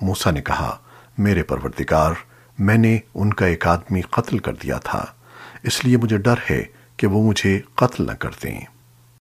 موسیٰ نے کہا، میرے پروردگار، میں نے ان کا ایک آدمی قتل کر دیا تھا، اس لیے مجھے ڈر ہے کہ وہ مجھے قتل نہ کر دیں۔